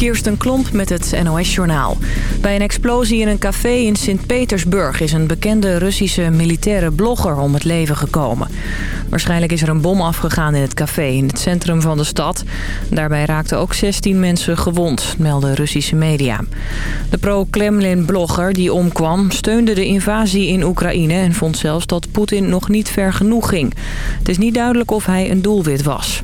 Kirsten Klomp met het NOS-journaal. Bij een explosie in een café in Sint-Petersburg... is een bekende Russische militaire blogger om het leven gekomen. Waarschijnlijk is er een bom afgegaan in het café in het centrum van de stad. Daarbij raakten ook 16 mensen gewond, melden Russische media. De pro-Kremlin-blogger die omkwam steunde de invasie in Oekraïne... en vond zelfs dat Poetin nog niet ver genoeg ging. Het is niet duidelijk of hij een doelwit was.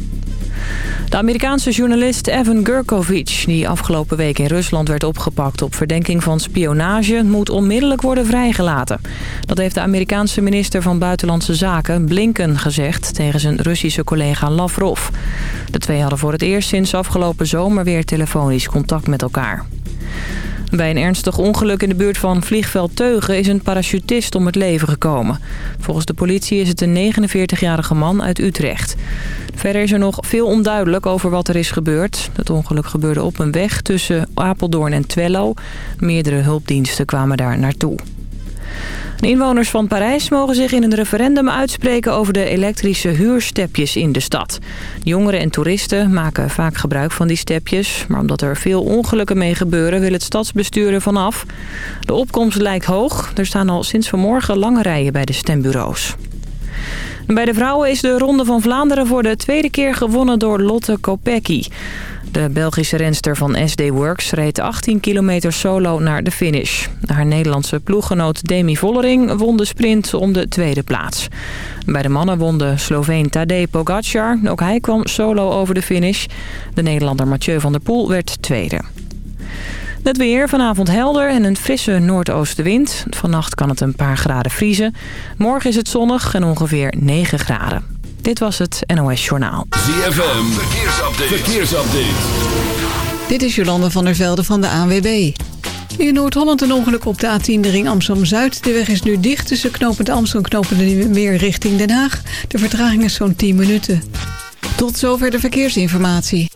De Amerikaanse journalist Evan Gurkovic, die afgelopen week in Rusland werd opgepakt op verdenking van spionage, moet onmiddellijk worden vrijgelaten. Dat heeft de Amerikaanse minister van Buitenlandse Zaken, Blinken, gezegd tegen zijn Russische collega Lavrov. De twee hadden voor het eerst sinds afgelopen zomer weer telefonisch contact met elkaar. Bij een ernstig ongeluk in de buurt van vliegveld Teugen is een parachutist om het leven gekomen. Volgens de politie is het een 49-jarige man uit Utrecht. Verder is er nog veel onduidelijk over wat er is gebeurd. Het ongeluk gebeurde op een weg tussen Apeldoorn en Twello. Meerdere hulpdiensten kwamen daar naartoe. De inwoners van Parijs mogen zich in een referendum uitspreken over de elektrische huurstepjes in de stad. Jongeren en toeristen maken vaak gebruik van die stepjes, maar omdat er veel ongelukken mee gebeuren wil het stadsbestuur er vanaf. De opkomst lijkt hoog. Er staan al sinds vanmorgen lange rijen bij de stembureaus. Bij de vrouwen is de Ronde van Vlaanderen voor de tweede keer gewonnen door Lotte Kopecky. De Belgische renster van SD Works reed 18 kilometer solo naar de finish. Haar Nederlandse ploeggenoot Demi Vollering won de sprint om de tweede plaats. Bij de mannen won de Sloveen Tadej Pogacar. Ook hij kwam solo over de finish. De Nederlander Mathieu van der Poel werd tweede. Het weer vanavond helder en een frisse noordoostenwind. Vannacht kan het een paar graden vriezen. Morgen is het zonnig en ongeveer 9 graden. Dit was het NOS Journaal. ZFM, verkeersupdate. verkeersupdate. Dit is Jolande van der Velde van de ANWB. In Noord-Holland een ongeluk op de A10 de ring Amsterdam-Zuid. De weg is nu dicht tussen knopend Amsterdam en knopend Meer richting Den Haag. De vertraging is zo'n 10 minuten. Tot zover de verkeersinformatie.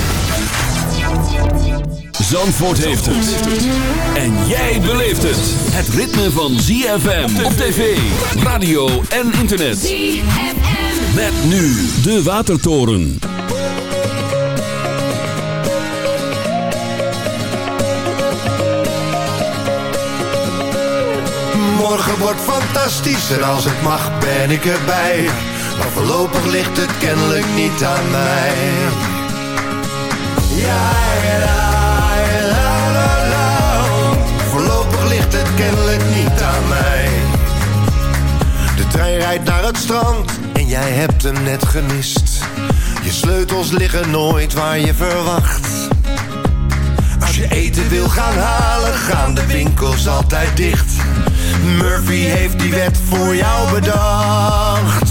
Zandvoort heeft het. En jij beleeft het. Het ritme van ZFM op tv, radio en internet. ZFM. Met nu de Watertoren. Morgen wordt fantastischer als het mag ben ik erbij. Maar voorlopig ligt het kennelijk niet aan mij. Ja, ja, kennelijk niet aan mij. De trein rijdt naar het strand en jij hebt hem net gemist. Je sleutels liggen nooit waar je verwacht. Als je eten wil gaan halen, gaan de winkels altijd dicht. Murphy heeft die wet voor jou bedacht.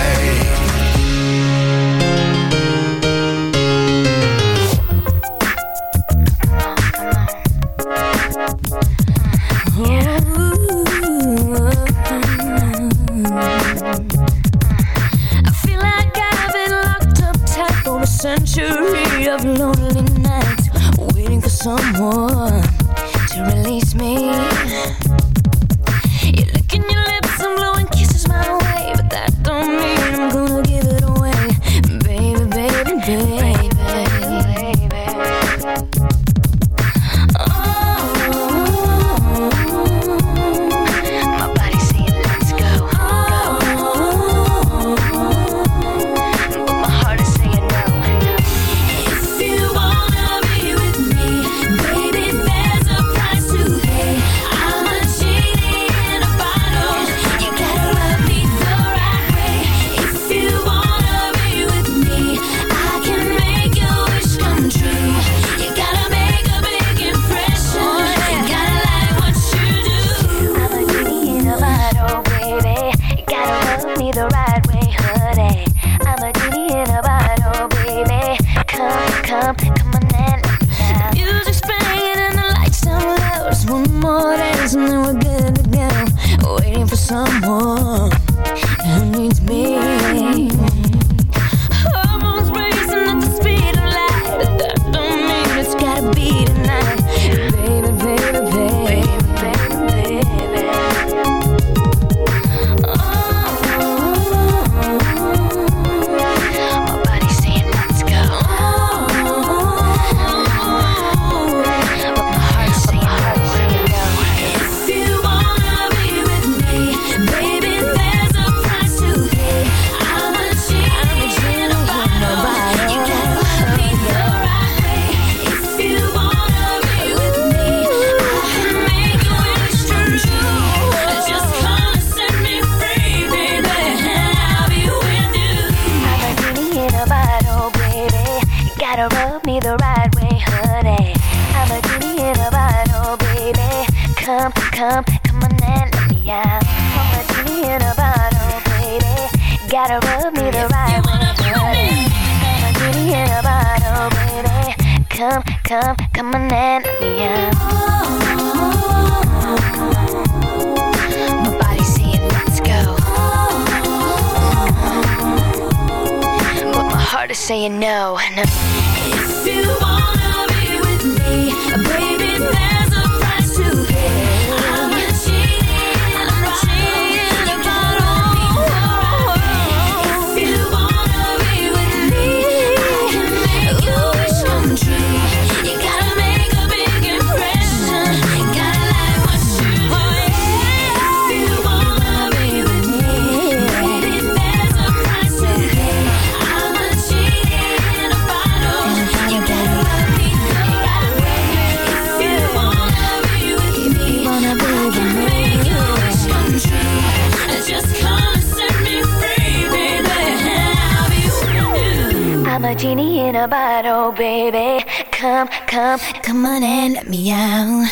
Baby, come, come, come on and let me out.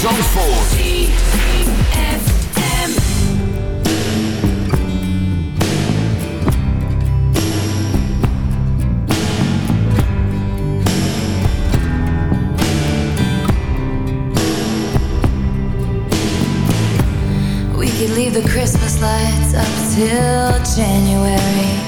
Zandvoort. leave the Christmas lights up till January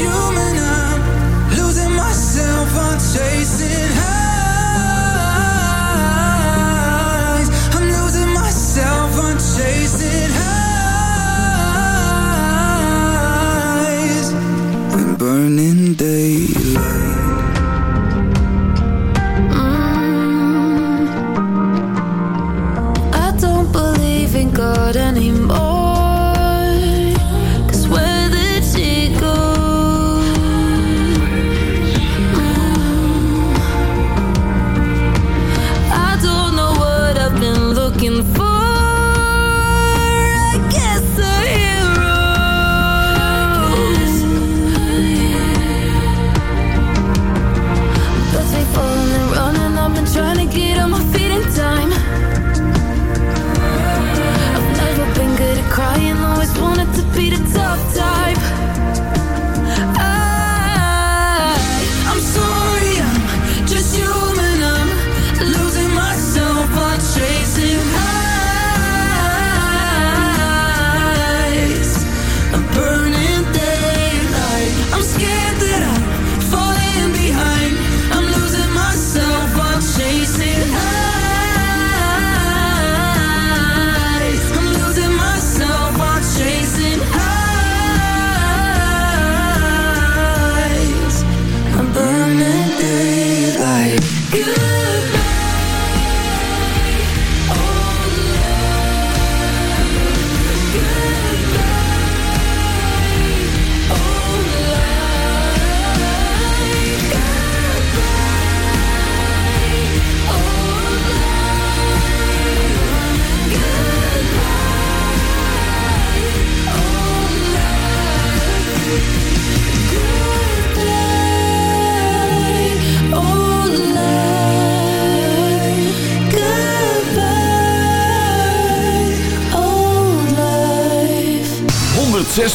you.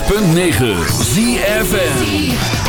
106.9 ZFM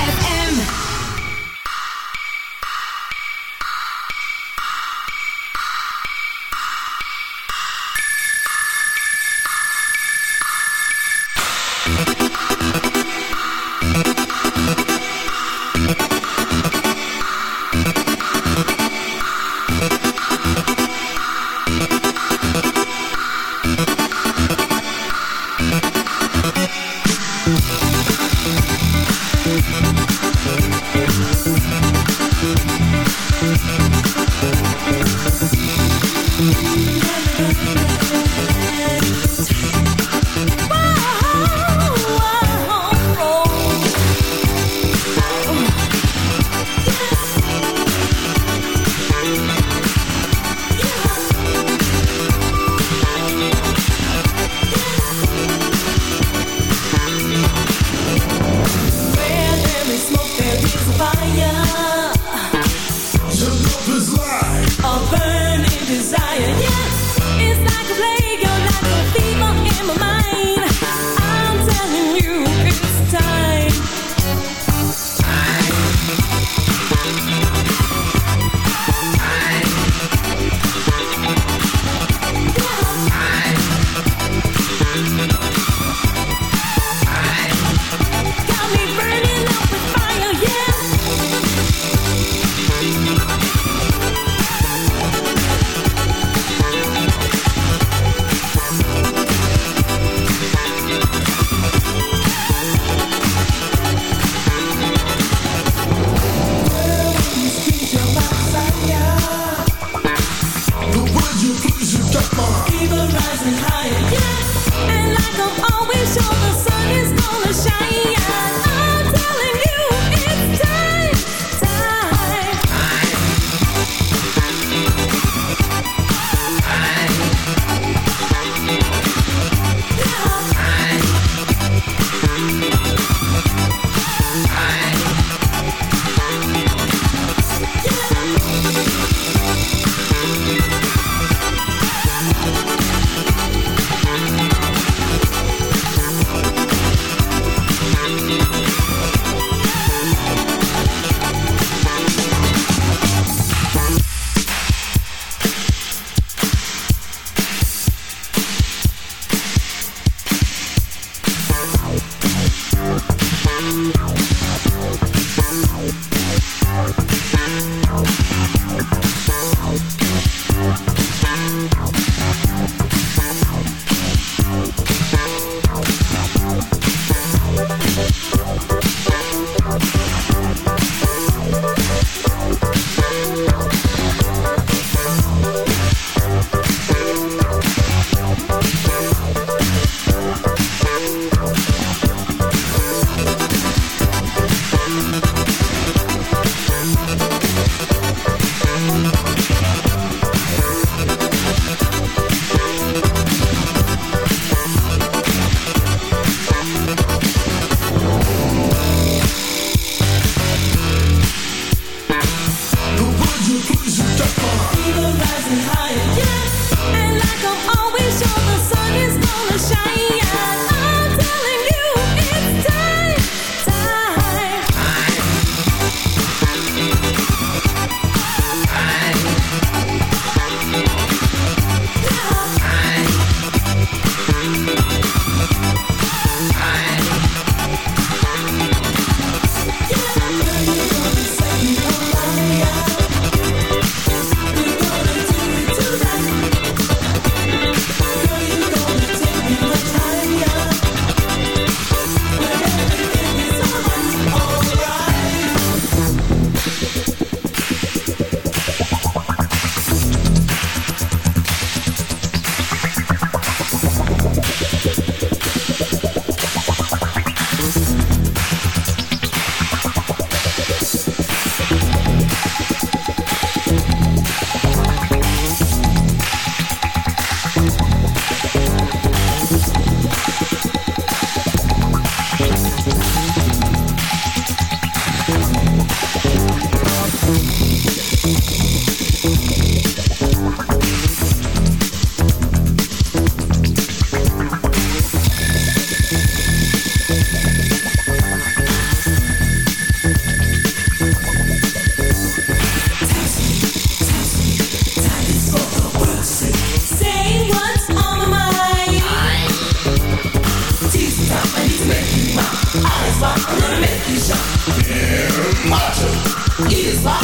is.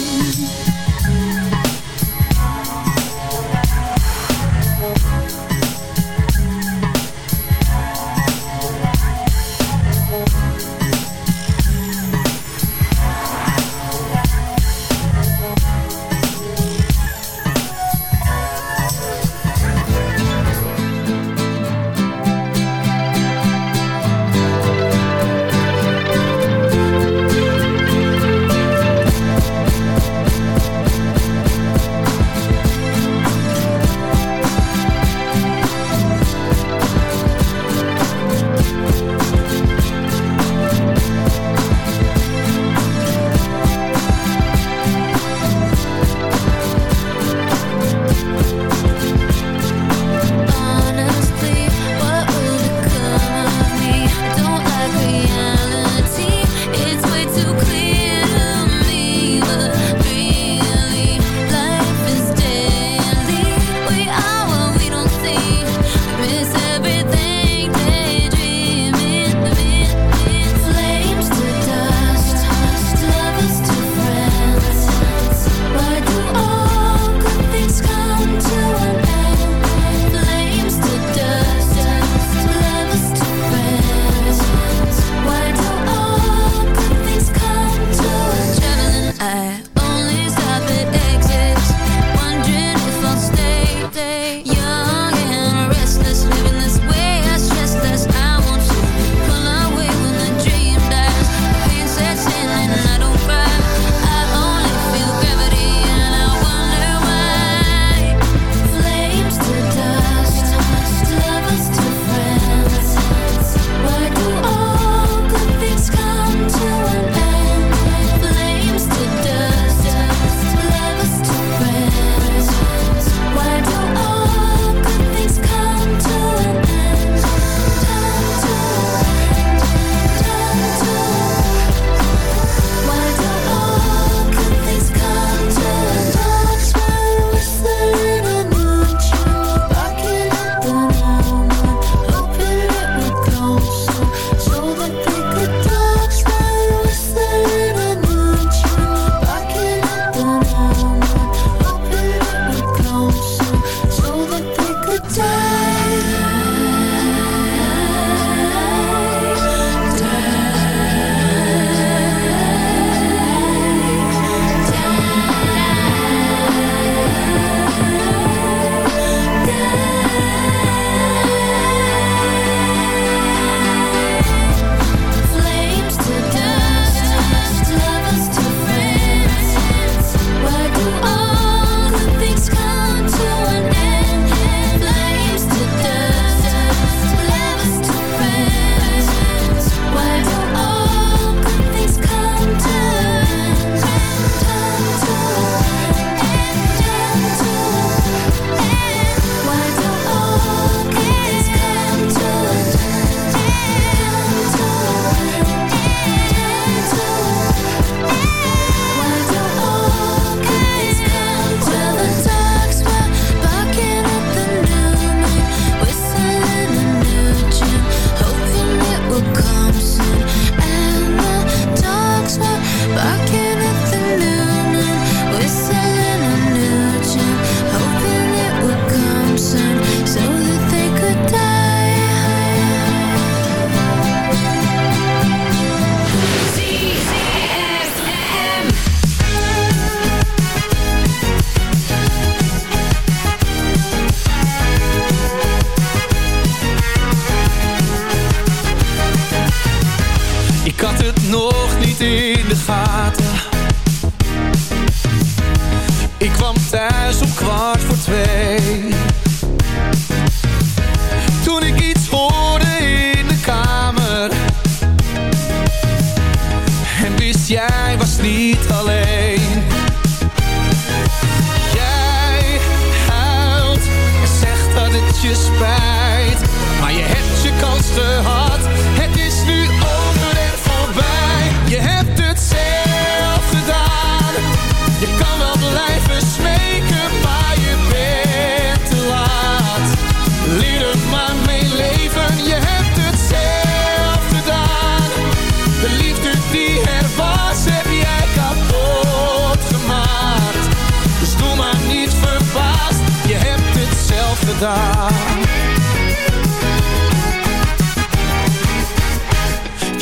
Je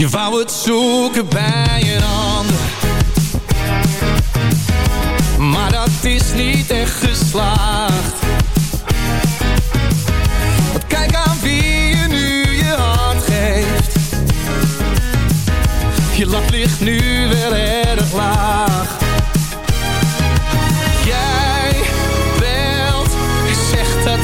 wou het zoeken bij een ander. Maar dat is niet echt geslaagd. Kijk aan wie je nu je hand geeft. Je lap ligt nu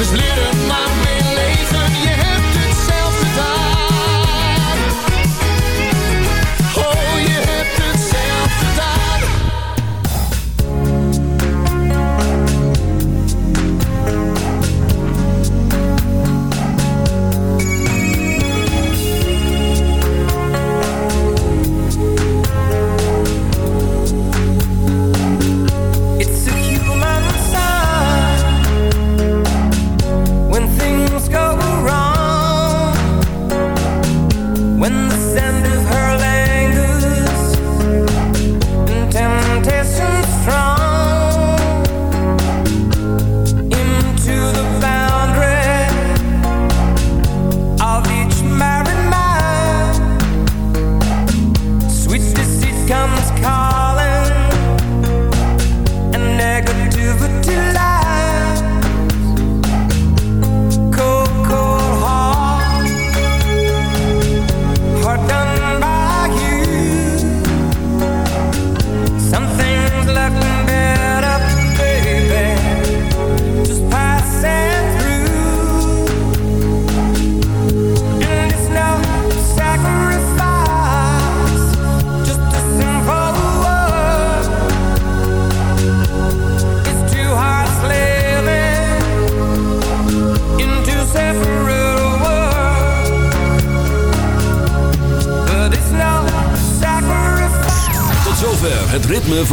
Dus leer het maar.